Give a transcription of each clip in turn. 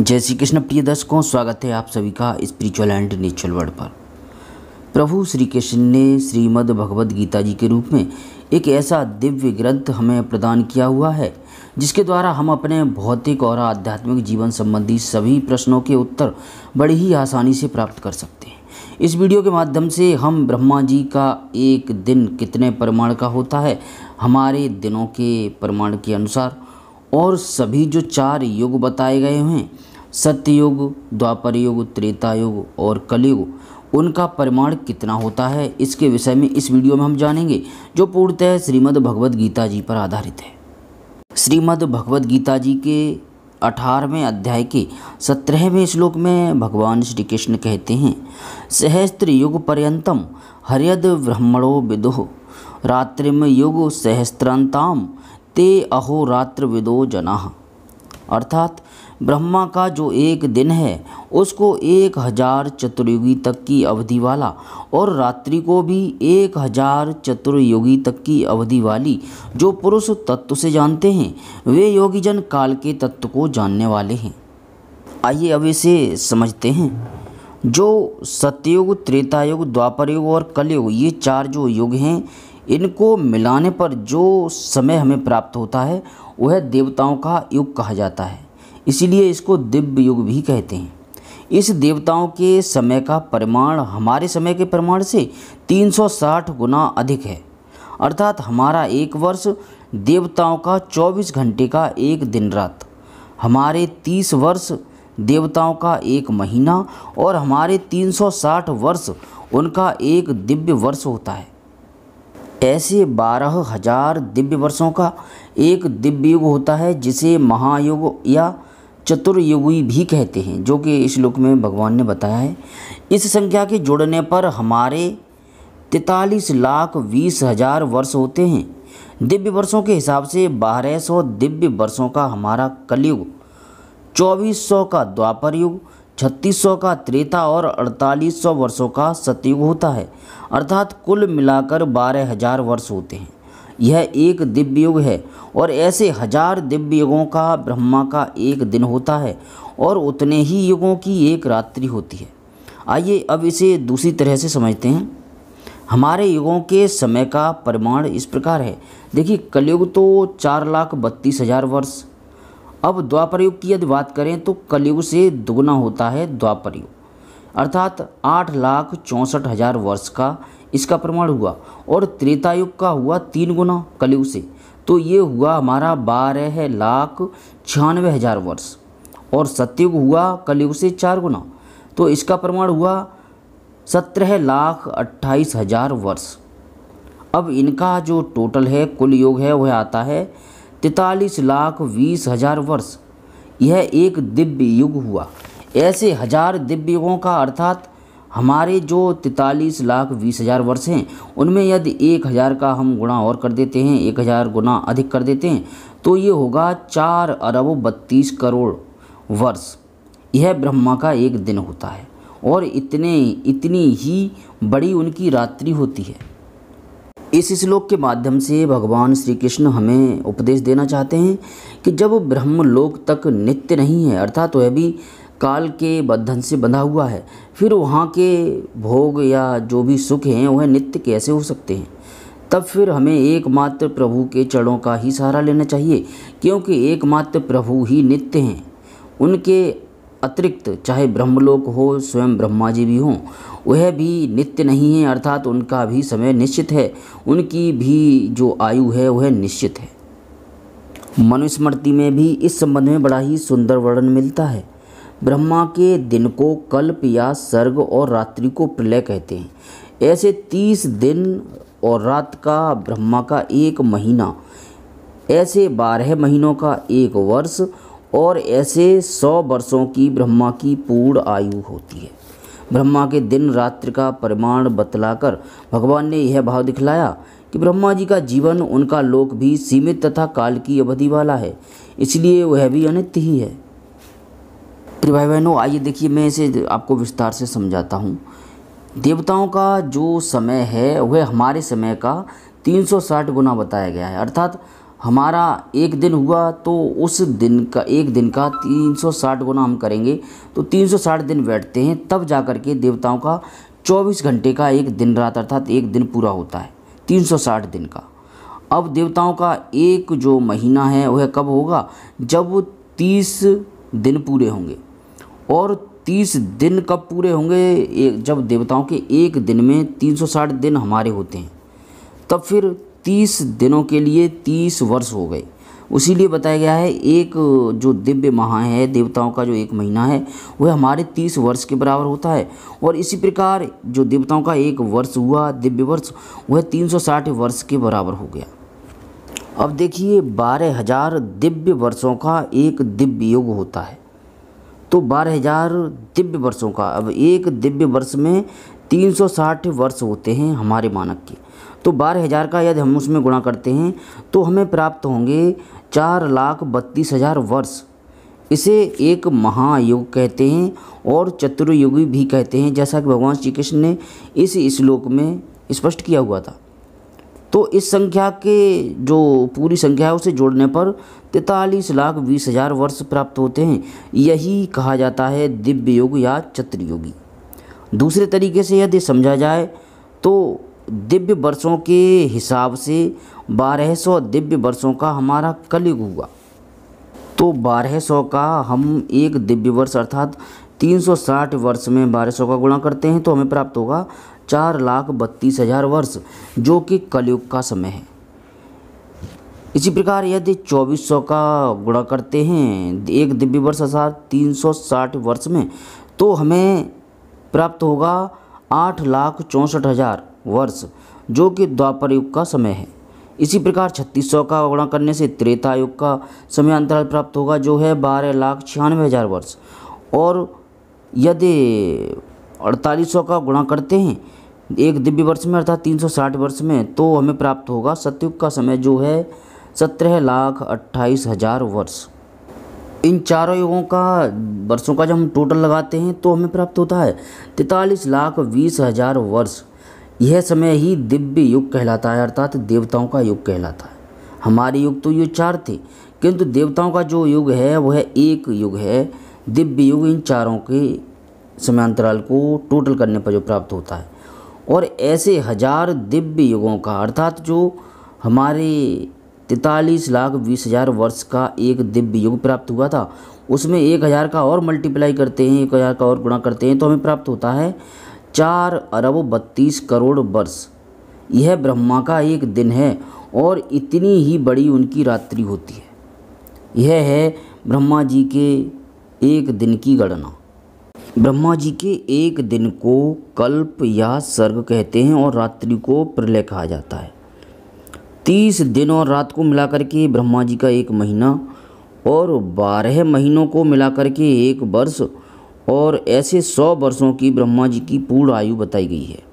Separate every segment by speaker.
Speaker 1: जय श्री कृष्ण प्रिय दर्शकों, स्वागत है आप सभी का स्पिरिचुअल एंड नेचुरल वर्ड पर। प्रभु श्री कृष्ण ने श्रीमद् भगवद गीता जी के रूप में एक ऐसा दिव्य ग्रंथ हमें प्रदान किया हुआ है, जिसके द्वारा हम अपने भौतिक और आध्यात्मिक जीवन संबंधी सभी प्रश्नों के उत्तर बड़ी ही आसानी से प्राप्त कर सकते हैं। इस वीडियो के माध्यम से हम ब्रह्मा जी का एक दिन कितने परिमाण का होता है, हमारे दिनों के परिमाण के अनुसार और सभी जो चार युग बताए गए हैं सत्ययुग द्वापर युग, त्रेता युग और कलयुग, उनका परिमाण कितना होता है, इसके विषय में इस वीडियो में हम जानेंगे, जो पूर्णतः श्रीमद् भगवद गीता जी पर आधारित है। श्रीमद् भगवद गीता जी के अठारहवें अध्याय के सत्रहवें श्लोक में भगवान श्री कृष्ण कहते हैं, सहस्त्र युग पर्यंतम हरियद ब्रह्मणो विदुह रात्रिम युग सहस्त्रांताम ते अहोरात्र विदो जना। अर्थात ब्रह्मा का जो एक दिन है, उसको एक हज़ार चतुर्युगी तक की अवधि वाला और रात्रि को भी एक हज़ार चतुर्युगी तक की अवधि वाली जो पुरुष तत्व से जानते हैं, वे योगीजन काल के तत्व को जानने वाले हैं। आइए अब इसे समझते हैं। जो सत्ययुग त्रेतायुग द्वापर युग और कलयुग, ये चार जो युग हैं इनको मिलाने पर जो समय हमें प्राप्त होता है, वह देवताओं का युग कहा जाता है। इसीलिए इसको दिव्य युग भी कहते हैं। इस देवताओं के समय का परिमाण हमारे समय के परिमाण से 360 गुना अधिक है। अर्थात हमारा एक वर्ष देवताओं का 24 घंटे का एक दिन रात, हमारे 30 वर्ष देवताओं का एक महीना और हमारे 360 वर्ष उनका एक दिव्य वर्ष होता है। ऐसे बारह हज़ार दिव्य वर्षों का एक दिव्य युग होता है, जिसे महायुग या चतुर्युगी भी कहते हैं, जो कि इस श्लोक में भगवान ने बताया है। इस संख्या के जुड़ने पर हमारे तैतालीस लाख बीस हज़ार वर्ष होते हैं। दिव्य वर्षों के हिसाब से बारह सौ दिव्य वर्षों का हमारा कलयुग, चौबीस सौ का द्वापर युग छत्तीस का त्रेता और अड़तालीस सौ वर्षों का सतयुग होता है। अर्थात कुल मिलाकर बारह हज़ार वर्ष होते हैं। यह एक दिव्य युग है और ऐसे हज़ार दिव्य युगों का ब्रह्मा का एक दिन होता है और उतने ही युगों की एक रात्रि होती है। आइए अब इसे दूसरी तरह से समझते हैं। हमारे युगों के समय का परिमाण इस प्रकार है। देखिए, कलयुग तो चार लाख बत्तीस हज़ार वर्ष अब द्वापर युग की यदि बात करें तो कलयुग से दुगना होता है द्वापर युग अर्थात आठ लाख चौंसठ हज़ार वर्ष का इसका प्रमाण हुआ और त्रेता युग का हुआ तीन गुना कलयुग से। तो ये हुआ हमारा बारह लाख छियानवे हज़ार वर्ष और सत्युग हुआ कलयुग से चार गुना। तो इसका प्रमाण हुआ सत्रह लाख अट्ठाईस हज़ार वर्ष। अब इनका जो टोटल है, कुल योग है, वह आता है तैतालीस लाख बीस हज़ार वर्ष। यह एक दिव्य युग हुआ। ऐसे हज़ार दिव्य युगों का अर्थात हमारे जो तैतालीस लाख बीस हज़ार वर्ष हैं, उनमें यदि एक हज़ार का हम गुणा और कर देते हैं, एक हज़ार गुना अधिक कर देते हैं तो ये होगा चार अरब बत्तीस करोड़ वर्ष। यह ब्रह्मा का एक दिन होता है और इतने, इतनी ही बड़ी उनकी रात्रि होती है। इस श्लोक के माध्यम से भगवान श्री कृष्ण हमें उपदेश देना चाहते हैं कि जब ब्रह्मलोक तक नित्य नहीं है, अर्थात वह भी काल के बंधन से बंधा हुआ है, फिर वहाँ के भोग या जो भी सुख हैं, वह नित्य कैसे हो सकते हैं? तब फिर हमें एकमात्र प्रभु के चरणों का ही सहारा लेना चाहिए, क्योंकि एकमात्र प्रभु ही नित्य हैं। उनके अतिरिक्त, चाहे ब्रह्मलोक हो, स्वयं ब्रह्मा जी भी हों, वह भी नित्य नहीं है, अर्थात उनका भी समय निश्चित है। उनकी भी जो आयु है, वह निश्चित है। मनुस्मृति में भी इस संबंध में बड़ा ही सुंदर वर्णन मिलता है। ब्रह्मा के दिन को कल्प या सर्ग और रात्रि को प्रलय कहते हैं। ऐसे तीस दिन और रात का ब्रह्मा का एक महीना, ऐसे बारह महीनों का एक वर्ष और ऐसे सौ वर्षों की ब्रह्मा की पूर्ण आयु होती है। ब्रह्मा के दिन रात्रि का परिमाण बतलाकर भगवान ने यह भाव दिखलाया कि ब्रह्मा जी का जीवन उनका लोक भी सीमित तथा काल की अवधि वाला है, इसलिए वह भी अनित्य ही है। प्रिय भाई बहनों आइए देखिए, मैं इसे आपको विस्तार से समझाता हूँ। देवताओं का जो समय है, वह हमारे समय का 360 गुना बताया गया है। अर्थात हमारा एक दिन हुआ तो उस दिन का, एक दिन का 360 गुना हम करेंगे। तो 360 दिन बैठते हैं, तब जा कर के देवताओं का 24 घंटे का एक दिन रात अर्थात एक दिन पूरा होता है 360 दिन का। अब देवताओं का एक जो महीना है, वह कब होगा? जब तीस दिन पूरे होंगे। और तीस दिन कब पूरे होंगे? जब देवताओं के एक दिन में 360 दिन हमारे होते हैं, तब फिर तीस दिनों के लिए तीस वर्ष हो गए। उसीलिए बताया गया है, एक जो दिव्य माह है, देवताओं का जो एक महीना है, वह हमारे तीस वर्ष के बराबर होता है। और इसी प्रकार जो देवताओं का एक वर्ष हुआ, दिव्य वर्ष, वह तीन सौ साठ वर्ष के बराबर हो गया। अब देखिए, बारह हज़ार दिव्य वर्षों का एक दिव्य युग होता है। तो बारह हज़ार दिव्य वर्षों का, अब एक दिव्य वर्ष में तीन सौ साठ वर्ष होते हैं हमारे मानक के। तो बारह हज़ार का यदि हम उसमें गुणा करते हैं तो हमें प्राप्त होंगे चार लाख बत्तीस हज़ार वर्ष। इसे एक महायुग कहते हैं और चतुर्युगी भी कहते हैं, जैसा कि भगवान श्री कृष्ण ने इस श्लोक में स्पष्ट किया हुआ था। तो इस संख्या के जो पूरी संख्या है, उसे जोड़ने पर तैतालीस लाख बीस हज़ार वर्ष प्राप्त होते हैं। यही कहा जाता है दिव्य युग या चतुर्युगी। दूसरे तरीके से यदि समझा जाए तो दिव्य वर्षों के हिसाब से बारह सौ दिव्य वर्षों का हमारा कलयुग हुआ। तो बारह सौ का हम एक दिव्य वर्ष अर्थात तीन सौ साठ वर्ष में बारह सौ का गुणा करते हैं तो हमें प्राप्त होगा चार लाख बत्तीस हज़ार वर्ष, जो कि कलयुग का समय है। इसी प्रकार यदि चौबीस सौ का गुणा करते हैं, एक दिव्य वर्ष अर्थात तीन सौ साठ वर्ष में तो हमें प्राप्त होगा आठ लाख चौंसठ हज़ार। वर्ष, जो कि द्वापर युग का समय है। इसी प्रकार छत्तीस सौ का गुणा करने से त्रेता युग का समय अंतराल प्राप्त होगा, जो है बारह लाख छियानवे हज़ार वर्ष। और यदि अड़तालीस सौ का गुणा करते हैं, एक दिव्य वर्ष में अर्थात तीन सौ साठ वर्ष में तो हमें प्राप्त होगा सतयुग का समय, जो है सत्रह लाख अट्ठाईस हज़ार वर्ष। इन चारों युगों का, वर्षों का जब हम टोटल लगाते हैं तो हमें प्राप्त होता है तैतालीस लाख बीस हज़ार वर्ष। यह समय ही दिव्य युग कहलाता है, अर्थात देवताओं का युग कहलाता है। हमारे युग तो ये चार थे, किंतु देवताओं का जो युग है, वह एक युग है। दिव्य युग इन चारों के समयांतराल को टोटल करने पर जो प्राप्त होता है। और ऐसे हज़ार दिव्य युगों का, अर्थात जो हमारे तैतालीस लाख बीस हज़ार वर्ष का एक दिव्य युग प्राप्त हुआ था, उसमें एक हज़ार का और मल्टीप्लाई करते हैं, एक हज़ार का और गुणा करते हैं तो हमें प्राप्त होता है चार अरब बत्तीस करोड़ वर्ष। यह ब्रह्मा का एक दिन है और इतनी ही बड़ी उनकी रात्रि होती है। यह है ब्रह्मा जी के एक दिन की गणना। ब्रह्मा जी के एक दिन को कल्प या सर्ग कहते हैं और रात्रि को प्रलय कहा जाता है। तीस दिन और रात को मिलाकर के ब्रह्मा जी का एक महीना और बारह महीनों को मिलाकर के एक वर्ष और ऐसे सौ वर्षों की ब्रह्मा जी की पूर्ण आयु बताई गई है।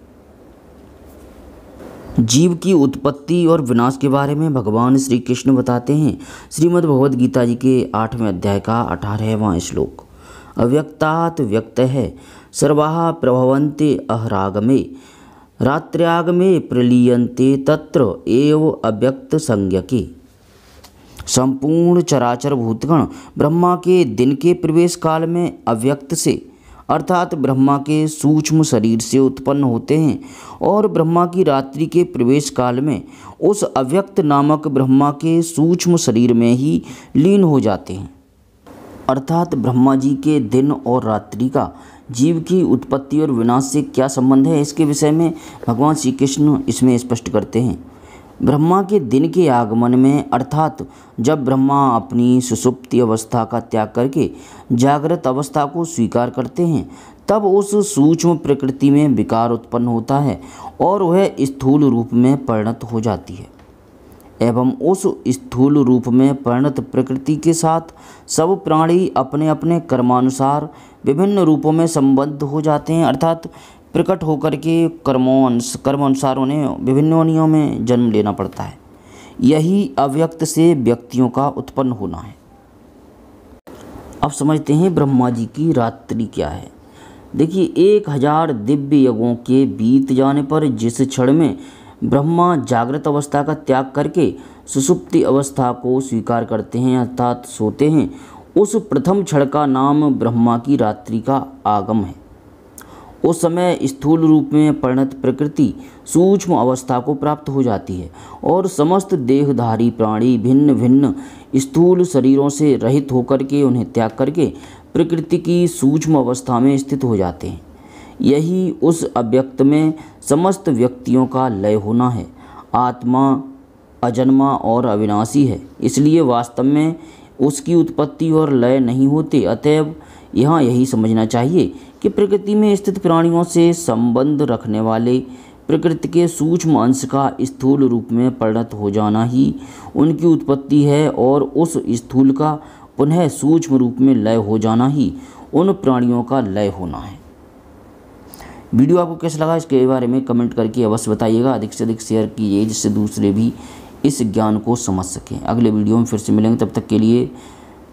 Speaker 1: जीव की उत्पत्ति और विनाश के बारे में भगवान श्री कृष्ण बताते हैं। श्रीमद् भगवद गीता जी के आठवें अध्याय का अठारहवां श्लोक। अव्यक्तात् व्यक्त है सर्वा प्रभवंते अहरागमे, रात्र्यागमे प्रलीयन्ते तत्र एव अव्यक्त संज्ञके संपूर्ण चराचर भूतगण ब्रह्मा के दिन के प्रवेश काल में अव्यक्त से, अर्थात ब्रह्मा के सूक्ष्म शरीर से उत्पन्न होते हैं और ब्रह्मा की रात्रि के प्रवेश काल में उस अव्यक्त नामक ब्रह्मा के सूक्ष्म शरीर में ही लीन हो जाते हैं। अर्थात ब्रह्मा जी के दिन और रात्रि का जीव की उत्पत्ति और विनाश से क्या संबंध है इसके विषय में भगवान श्री कृष्ण इसमें स्पष्ट करते हैं। ब्रह्मा के दिन के आगमन में, अर्थात जब ब्रह्मा अपनी सुसुप्ति अवस्था का त्याग करके जागृत अवस्था को स्वीकार करते हैं, तब उस सूक्ष्म प्रकृति में विकार उत्पन्न होता है और वह स्थूल रूप में परिणत हो जाती है। एवं उस स्थूल रूप में परिणत प्रकृति के साथ सब प्राणी अपने अपने कर्मानुसार विभिन्न रूपों में संबद्ध हो जाते हैं, अर्थात प्रकट होकर के कर्मों कर्म अनुसार उन्हें विभिन्न योनियों में जन्म लेना पड़ता है। यही अव्यक्त से व्यक्तियों का उत्पन्न होना है। अब समझते हैं ब्रह्मा जी की रात्रि क्या है। देखिए, एक हज़ार दिव्य यज्ञों के बीत जाने पर जिस क्षण में ब्रह्मा जागृत अवस्था का त्याग करके सुसुप्ति अवस्था को स्वीकार करते हैं अर्थात सोते हैं, उस प्रथम क्षण का नाम ब्रह्मा की रात्रि का आगम है। उस समय स्थूल रूप में परिणत प्रकृति सूक्ष्म अवस्था को प्राप्त हो जाती है और समस्त देहधारी प्राणी भिन्न भिन्न स्थूल शरीरों से रहित होकर के उन्हें त्याग करके प्रकृति की सूक्ष्म अवस्था में स्थित हो जाते हैं। यही उस अव्यक्त में समस्त व्यक्तियों का लय होना है। आत्मा, अजन्मा और अविनाशी है। इसलिए वास्तव में उसकी उत्पत्ति और लय नहीं होते। अतएव यहाँ यही समझना चाहिए कि प्रकृति में स्थित प्राणियों से संबंध रखने वाले प्रकृति के सूक्ष्म अंश का स्थूल रूप में परिणत हो जाना ही उनकी उत्पत्ति है और उस स्थूल का पुनः सूक्ष्म रूप में लय हो जाना ही उन प्राणियों का लय होना है। वीडियो आपको कैसा लगा इसके बारे में कमेंट करके अवश्य बताइएगा। अधिक से अधिक शेयर कीजिए, जिससे दूसरे भी इस ज्ञान को समझ सकें। अगले वीडियो में फिर से मिलेंगे। तब तक के लिए